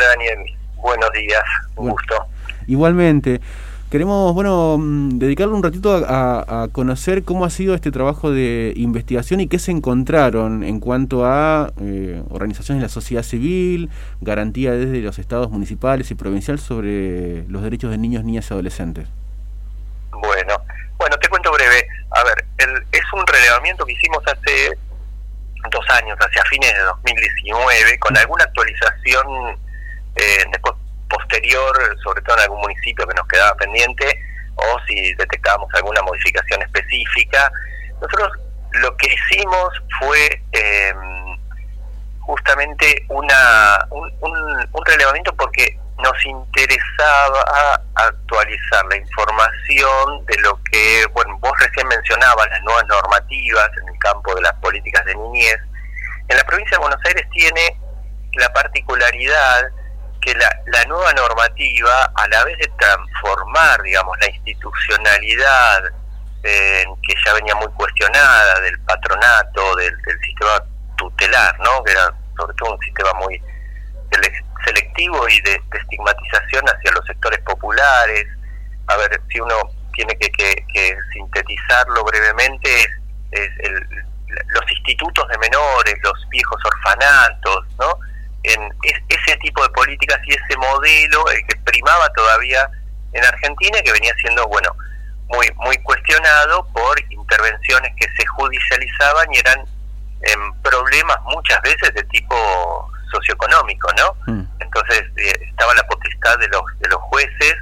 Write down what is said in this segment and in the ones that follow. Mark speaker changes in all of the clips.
Speaker 1: Hola Daniel, buenos días, un gusto.
Speaker 2: Igualmente. Queremos, bueno, mm, dedicarle un ratito a, conocer cómo ha sido este trabajo de investigación y qué se encontraron en cuanto a eh, organizaciones de la sociedad civil, garantía desde los estados municipales y provinciales sobre los derechos de niños, niñas y adolescentes.
Speaker 1: Bueno, bueno, te cuento breve. A ver, es un relevamiento que hicimos hace dos años, hacia fines de 2019, con alguna actualización eh, después posterior, sobre todo en algún municipio que nos quedaba pendiente, o si detectábamos alguna modificación específica. Nosotros lo que hicimos fue eh, justamente una, un, un, relevamiento porque nos interesaba actualizar la información de lo que, bueno, vos recién mencionabas las nuevas normativas en el campo de las políticas de niñez. En la provincia de Buenos Aires tiene la particularidad que la, la nueva normativa, a la vez de transformar, digamos, la institucionalidad eh, que ya venía muy cuestionada del patronato, del, sistema tutelar, ¿no? que era sobre todo un sistema muy selectivo y de, estigmatización hacia los sectores populares. A ver, si uno tiene que, que, sintetizarlo brevemente, es, los institutos de menores, los viejos orfanatos, ¿no? En ese tipo de políticas y ese modelo el que primaba todavía en Argentina que venía siendo bueno muy muy cuestionado por intervenciones que se judicializaban y eran en problemas muchas veces de tipo socioeconómico no mm. entonces eh, estaba la potestad de los de los jueces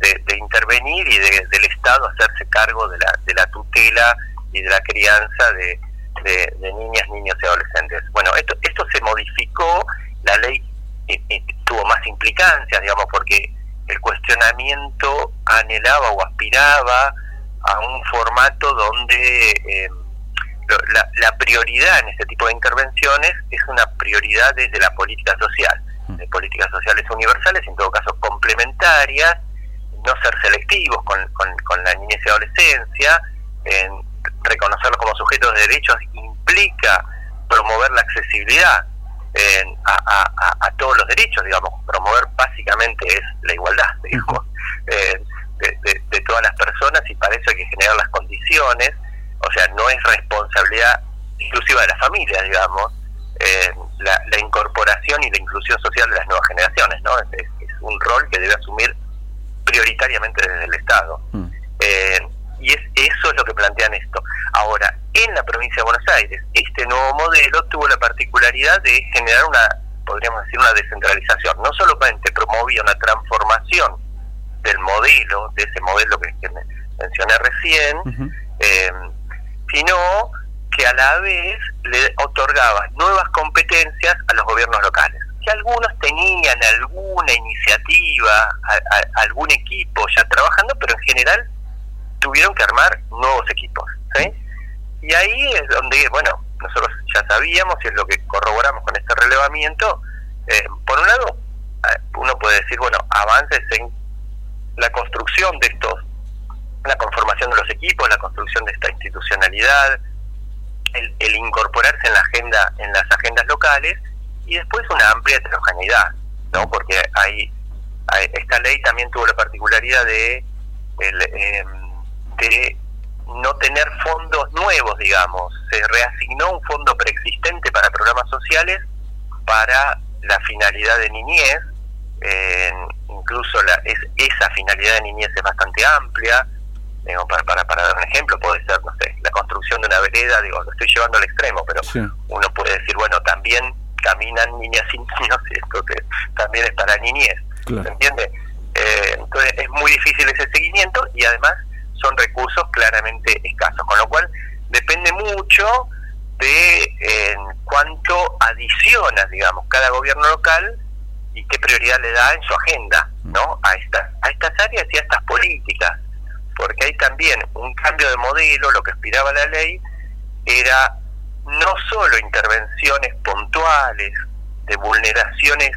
Speaker 1: de, intervenir y del Estado hacerse cargo de la de la tutela y de la crianza de, de, niñas niños y adolescentes bueno esto esto se modificó la ley eh, eh, tuvo más implicancias, digamos, porque el cuestionamiento anhelaba o aspiraba a un formato donde eh, la, prioridad en este tipo de intervenciones es una prioridad desde la política social, mm. de políticas sociales universales, en todo caso complementarias, no ser selectivos con, con, la niñez y adolescencia, en reconocerlos como sujetos de derechos implica promover la accesibilidad a, todos los derechos, digamos, promover básicamente es la igualdad, digamos, eh, de, todas las personas y para eso hay que generar las condiciones, o sea, no es responsabilidad exclusiva de la familia, digamos, eh, la, incorporación y la inclusión social de las nuevas generaciones, ¿no? Es, un rol que debe asumir prioritariamente desde el Estado. Mm. Eh, y es, eso es lo que plantean esto. Ahora, en la provincia de Buenos Aires, este nuevo modelo tuvo la particularidad de generar una, podríamos decir, una descentralización. No solamente promovía una transformación del modelo, de ese modelo que, mencioné recién, eh, sino que a la vez le otorgaba nuevas competencias a los gobiernos locales. Que algunos tenían alguna iniciativa, algún equipo ya trabajando, pero en general tuvieron que armar nuevos equipos. ¿sí? Y ahí es donde, bueno, nosotros ya sabíamos y es lo que corroboramos con este relevamiento. Eh, por un lado, eh, uno puede decir, bueno, avances en la construcción de estos, la conformación de los equipos, la construcción de esta institucionalidad, el, incorporarse en la agenda, en las agendas locales y después una amplia heterogeneidad, ¿no? Porque hay, esta ley también tuvo la particularidad de el, eh, de no tener fondos nuevos, digamos. Se reasignó un fondo preexistente para programas sociales para la finalidad de niñez. incluso la, es, esa finalidad de niñez es bastante amplia. para, para, para, dar un ejemplo, puede ser, no sé, la construcción de una vereda, digo, lo estoy llevando al extremo, pero uno puede decir, bueno, también caminan niñas y niños, esto también es para niñez. ¿Se entiende? Eh, entonces es muy difícil ese seguimiento y además son recursos claramente escasos, con lo cual depende mucho de en cuánto adiciona, digamos, cada gobierno local y qué prioridad le da en su agenda, ¿no? A estas a estas áreas y a estas políticas, porque hay también un cambio de modelo, lo que aspiraba la ley era no solo intervenciones puntuales de vulneraciones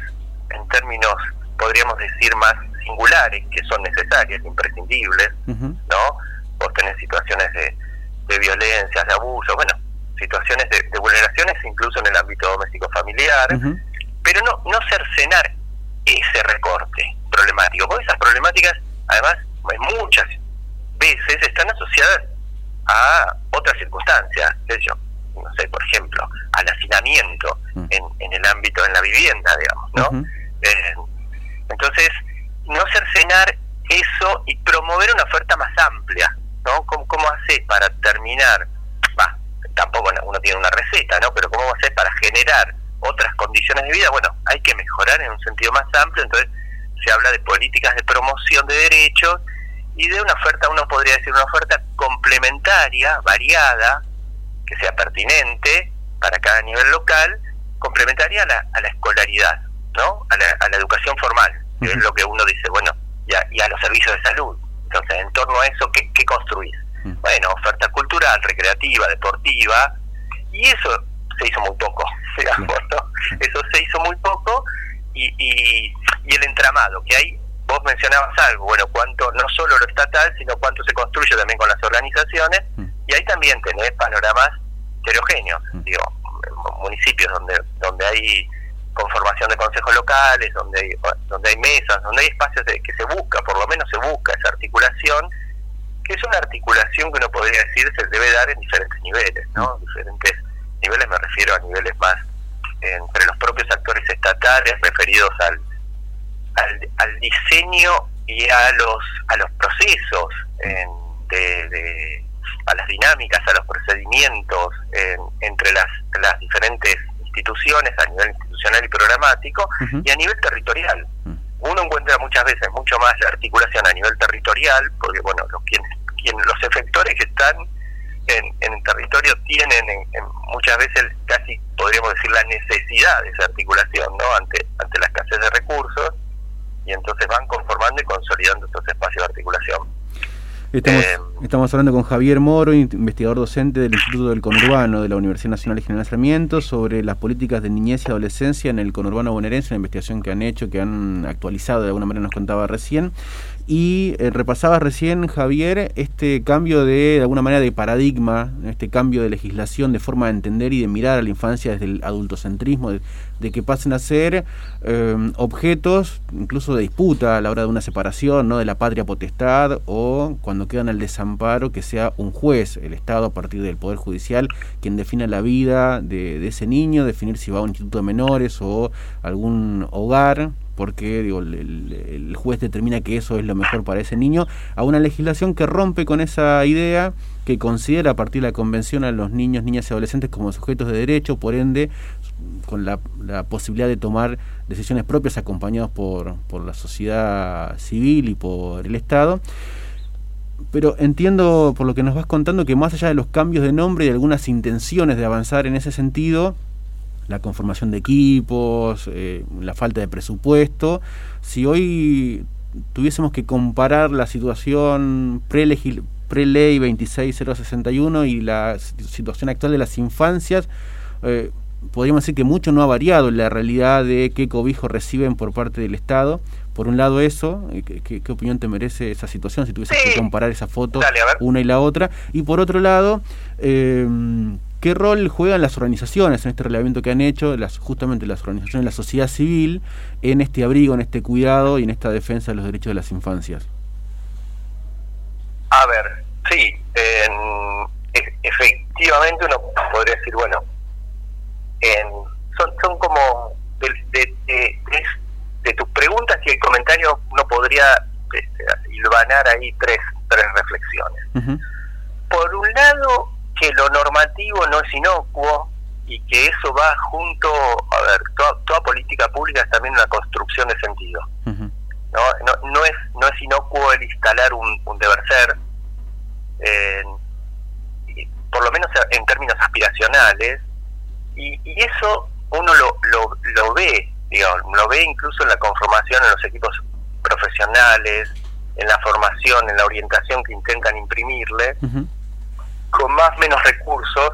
Speaker 1: en términos, podríamos decir, más singulares que son necesarias, imprescindibles, ¿no? Vos tenés situaciones de, de violencias, de abusos, bueno, situaciones de, vulneraciones incluso en el ámbito doméstico familiar, pero no, no cercenar ese recorte problemático, porque esas problemáticas además pues, muchas veces están asociadas a otras circunstancias, de hecho, no sé, por ejemplo, al hacinamiento mm. en, en, el ámbito, en la vivienda, digamos, ¿no? Eh, entonces, no cercenar eso y promover una oferta más amplia ¿no? ¿Cómo, cómo haces para terminar? Va, tampoco uno tiene una receta, ¿no? Pero ¿cómo haces para generar otras condiciones de vida? Bueno, hay que mejorar en un sentido más amplio, entonces se habla de políticas de promoción de derechos y de una oferta, uno podría decir una oferta complementaria, variada, que sea pertinente para cada nivel local, complementaria a la, a la escolaridad, ¿no? A la, a la educación formal, que es lo que uno dice, bueno, y a, y a, los servicios de salud. Entonces, en torno a eso, ¿qué, qué construís? Bueno, oferta cultural, recreativa, deportiva, y eso se hizo muy poco, digamos, ¿no? Eso se hizo muy poco y, y, y el entramado que hay vos mencionabas algo, bueno, cuánto, no solo lo estatal, sino cuánto se construye también con las organizaciones, mm. y ahí también tenés panoramas heterogéneos, mm. digo, municipios donde, donde hay conformación de consejos locales, donde hay, donde hay mesas, donde hay espacios de, que se busca, por lo menos se busca esa articulación, que es una articulación que uno podría decir se debe dar en diferentes niveles, ¿no? Mm. Diferentes niveles, me refiero a niveles más entre los propios actores estatales referidos al al, diseño y a los a los procesos de, a las dinámicas a los procedimientos entre las, las diferentes instituciones a nivel institucional y programático y a nivel territorial. Uno encuentra muchas veces mucho más la articulación a nivel territorial porque bueno los quienes, quienes los efectores que están en, en el territorio tienen en, muchas veces casi podríamos decir la necesidad de esa articulación no ante ante la escasez de recursos y entonces van conformando y consolidando estos espacios de articulación.
Speaker 2: Estamos, eh, estamos hablando con Javier Moro, investigador docente del Instituto del Conurbano de la Universidad Nacional de General Sarmiento, sobre las políticas de niñez y adolescencia en el conurbano bonaerense, una investigación que han hecho, que han actualizado, de alguna manera nos contaba recién. Y eh, repasaba recién, Javier, este cambio de, de alguna manera, de paradigma, este cambio de legislación, de forma de entender y de mirar a la infancia desde el adultocentrismo, de, que pasen a ser eh, objetos incluso de disputa a la hora de una separación, ¿no? de la patria potestad, o cuando quedan al desamparo, que sea un juez, el Estado, a partir del Poder Judicial, quien defina la vida de, de ese niño, definir si va a un instituto de menores o algún hogar porque digo, el, juez determina que eso es lo mejor para ese niño, a una legislación que rompe con esa idea, que considera a partir de la convención a los niños, niñas y adolescentes como sujetos de derecho, por ende, con la, posibilidad de tomar decisiones propias acompañados por, por la sociedad civil y por el Estado. Pero entiendo por lo que nos vas contando que más allá de los cambios de nombre y algunas intenciones de avanzar en ese sentido, la conformación de equipos, eh, la falta de presupuesto. Si hoy tuviésemos que comparar la situación pre-ley 26061 y la situación actual de las infancias, eh, podríamos decir que mucho no ha variado en la realidad de qué cobijo reciben por parte del Estado. Por un lado eso, eh, ¿qué, opinión te merece esa situación si tuvieses que comparar esa foto una y la otra? Y por otro lado, eh, ¿Qué rol juegan las organizaciones en este relevamiento que han hecho, las, justamente las organizaciones de la sociedad civil, en este abrigo, en este cuidado y en esta defensa de los derechos de las infancias?
Speaker 1: A ver, sí, efectivamente uno podría decir, bueno, son, son como de, de, tus preguntas y el comentario uno podría este, hilvanar ahí tres, tres reflexiones. Por un lado, que lo normativo no es inocuo y que eso va junto, a ver, toda, política pública es también una construcción de sentido. ¿no? No, no, es, no es inocuo el instalar un, deber ser, por lo menos en términos aspiracionales, y, y eso uno lo, lo, lo ve, digamos, lo ve incluso en la conformación en los equipos profesionales, en la formación, en la orientación que intentan imprimirle con más menos recursos.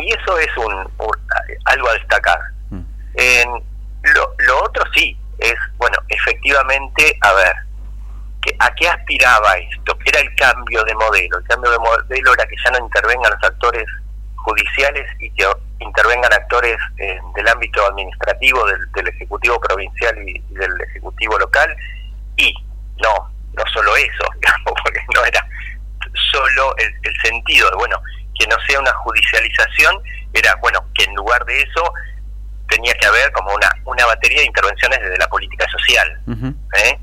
Speaker 1: y eso es un, algo a destacar. Mm. lo, lo otro sí, es, bueno, efectivamente, a ver, que, ¿a qué aspiraba esto? ¿Qué era el cambio de modelo? El cambio de modelo era que ya no intervengan los actores judiciales y que intervengan actores del ámbito administrativo del, Ejecutivo Provincial y, del Ejecutivo Local y no, no solo eso, digamos, porque no era solo el, sentido de, bueno, que no sea una judicialización, era, bueno, que en lugar de eso tenía que haber como una, una batería de intervenciones desde la política social. ¿eh?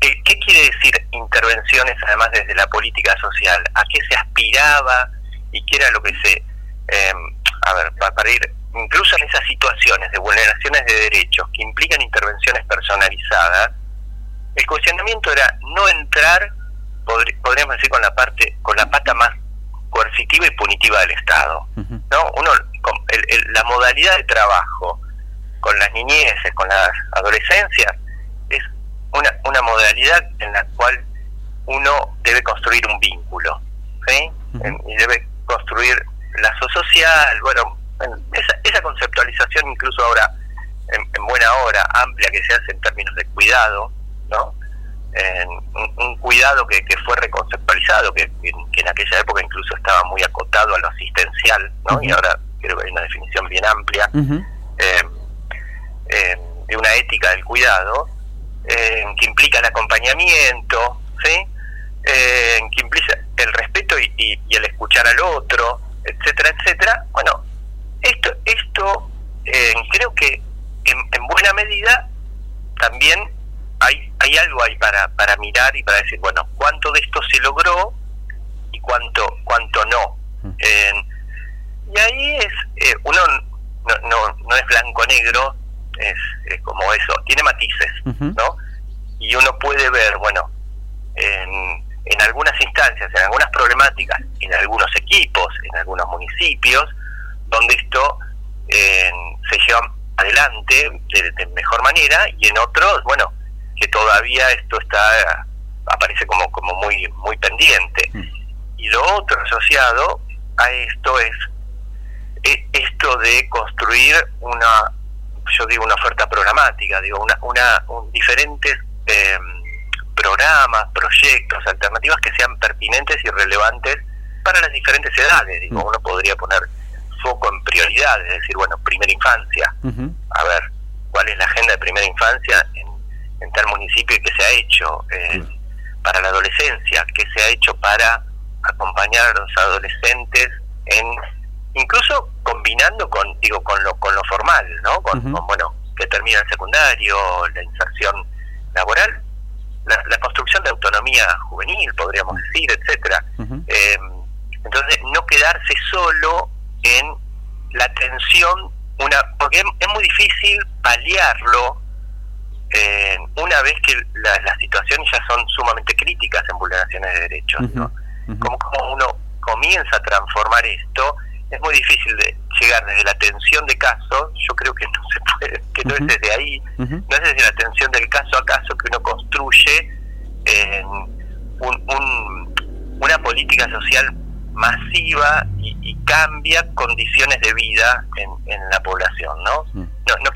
Speaker 1: ¿Qué quiere decir intervenciones además desde la política social? ¿A qué se aspiraba y qué era lo que se... Eh, a ver, para ir incluso en esas situaciones de vulneraciones de derechos que implican intervenciones personalizadas, el cuestionamiento era no entrar, podríamos decir, con la parte, con la pata más coercitiva y punitiva del Estado. ¿no? Uno, la modalidad de trabajo con las niñeces, con las adolescencias, es una, una modalidad en la cual uno debe construir un vínculo, ¿sí? Y debe construir lazo social, bueno, esa, esa conceptualización incluso ahora, en, buena hora, amplia que se hace en términos de cuidado, ¿no? Un, cuidado que, que, fue reconceptualizado, que, en aquella época incluso estaba muy acotado a lo asistencial, ¿no? Y ahora creo que hay una definición bien amplia eh, eh, de una ética del cuidado, eh, que implica el acompañamiento, ¿sí? que implica el respeto y, el escuchar al otro, etcétera, etcétera. Bueno, esto, esto creo que en buena medida también hay, algo ahí para, para mirar y para decir, bueno, cuánto de esto se logró y cuánto, cuánto no. Mm. y ahí es, eh, uno no, no, no es blanco-negro, es, es, como eso, tiene matices, ¿no? Y uno puede ver, bueno, en, en algunas instancias, en algunas problemáticas, en algunos equipos, en algunos municipios, donde esto se lleva adelante de, de, mejor manera y en otros, bueno, que todavía esto está aparece como como muy muy pendiente mm. y lo otro asociado a esto es, e, esto de construir una yo digo una oferta programática digo una una diferentes em, programas proyectos alternativas que sean pertinentes y relevantes para las diferentes edades digo mm. uno podría poner foco en prioridades es decir bueno primera infancia a ver cuál es la agenda de primera infancia en en tal municipio y que se ha hecho eh, para la adolescencia, que se ha hecho para acompañar a los adolescentes en incluso combinando con digo con lo con lo formal, ¿no? Con, bueno, que termina el secundario, la inserción laboral, la, construcción de autonomía juvenil, podríamos decir, etcétera. Em, entonces, no quedarse solo en la atención, una porque es muy difícil paliarlo eh, una vez que las situaciones ya son sumamente críticas en vulneraciones de derechos, como, como uno comienza a transformar esto, es muy difícil de llegar desde la atención de caso, yo creo que no se puede, que no es desde ahí, no es desde la atención del caso a caso que uno construye una política social masiva y, cambia condiciones de vida en, la población, ¿no? no, no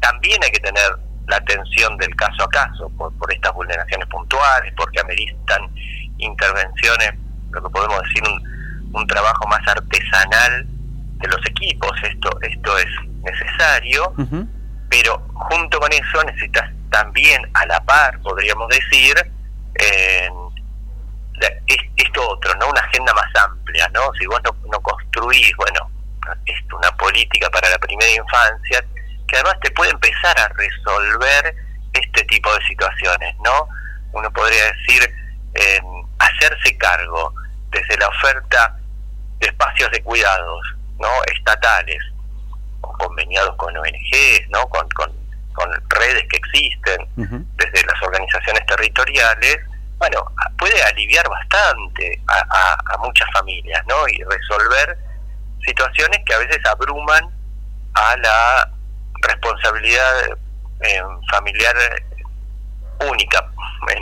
Speaker 1: también hay que tener la atención del caso a caso por, por estas vulneraciones puntuales, porque ameritan intervenciones, lo que podemos decir un, un trabajo más artesanal de los equipos, esto, esto es necesario, pero junto con eso necesitas también a la par, podríamos decir, esto otro, ¿no? Una agenda más amplia, ¿no? Si vos no, no construís, bueno, esto, una política para la primera infancia, que además te puede empezar a resolver este tipo de situaciones, ¿no? Uno podría decir, eh, hacerse cargo desde la oferta de espacios de cuidados, ¿no? Estatales, conveniados con ONGs, ¿no? Con, con, redes que existen, desde las organizaciones territoriales, bueno, puede aliviar bastante a, a muchas familias, ¿no? Y resolver situaciones que a veces abruman a la responsabilidad eh, familiar única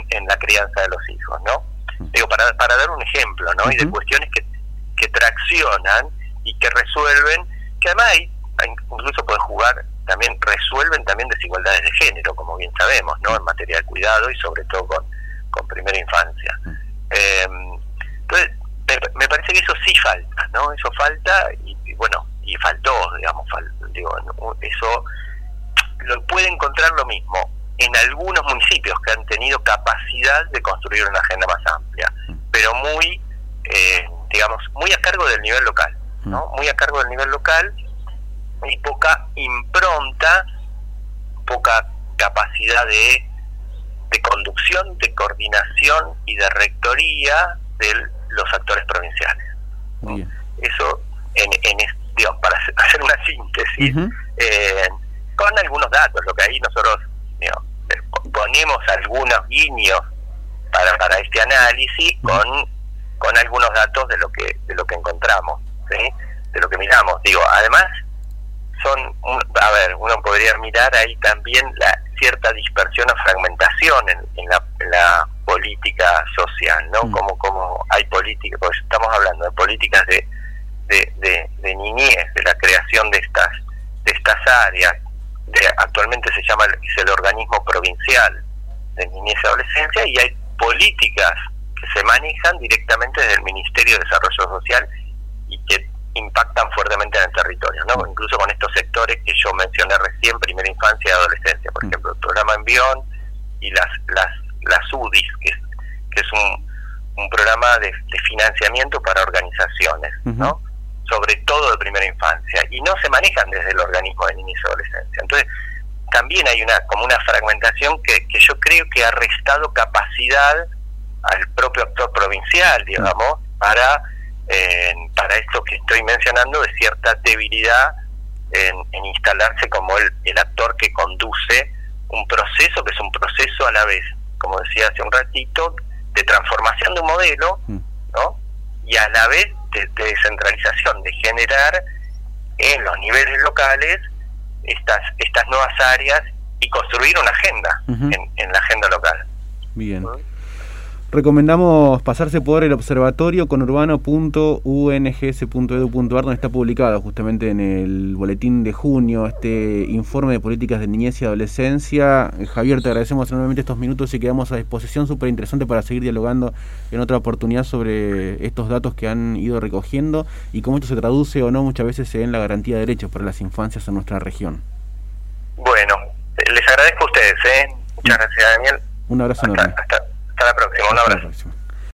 Speaker 1: en, la crianza de los hijos, ¿no? Digo, para, para dar un ejemplo, ¿no? Y de cuestiones que, que traccionan y que resuelven, que además hay, incluso pueden jugar, también resuelven también desigualdades de género, como bien sabemos, ¿no? En materia de cuidado y sobre todo con, con primera infancia. Eh, entonces, me, parece que eso sí falta, ¿no? Eso falta faltó, digamos, digo, eso lo puede encontrar lo mismo en algunos municipios que han tenido capacidad de construir una agenda más amplia, pero muy, eh, digamos, muy a cargo del nivel local, ¿no? Muy a cargo del nivel local y poca impronta, poca capacidad de, de conducción, de coordinación y de rectoría de los actores provinciales. Eso, en, en, hacer una síntesis, eh, con algunos datos, lo que ahí nosotros ponemos algunos guiños para, para este análisis con, con algunos datos de lo que de lo que encontramos, de lo que miramos. Digo, además son, a ver, uno podría mirar ahí también la cierta dispersión o fragmentación en, la, la, política social, ¿no? Mm. Como, como hay políticas, pues estamos hablando de políticas de, de, de, niñez, de la creación de estas, de estas áreas, de, actualmente se llama es el organismo provincial de niñez y adolescencia, y hay políticas que se manejan directamente desde el Ministerio de Desarrollo Social y que impactan fuertemente en el territorio, ¿no? Incluso con estos sectores que yo mencioné recién, primera infancia y adolescencia, por mm. ejemplo, el programa Envión y las las las UDIs, que es, que es un, un programa de, financiamiento para organizaciones, ¿no? Sobre todo de primera infancia, y no se manejan desde el organismo de niñez y adolescencia. Entonces, también hay una como una fragmentación que, que yo creo que ha restado capacidad al propio actor provincial, digamos, para para esto que estoy mencionando de cierta debilidad en, instalarse como el, el, actor que conduce un proceso que es un proceso a la vez, como decía hace un ratito, de transformación de un modelo, mm. ¿no? Y a la vez de, descentralización, de generar en los niveles locales estas estas nuevas áreas y construir una agenda en, la agenda local.
Speaker 2: Bien. Recomendamos pasarse por el observatorio conurbano.ungs.edu.ar donde está publicado justamente en el boletín de junio este informe de políticas de niñez y adolescencia. Javier, te agradecemos enormemente estos minutos y quedamos a disposición, súper interesante para seguir dialogando en otra oportunidad sobre estos datos que han ido recogiendo y cómo esto se traduce o no muchas veces en la garantía de derechos para las infancias en nuestra región.
Speaker 1: Bueno, les agradezco a ustedes, ¿eh? Muchas gracias, Daniel.
Speaker 2: Un abrazo enorme.
Speaker 1: Hasta la próxima. Un abrazo.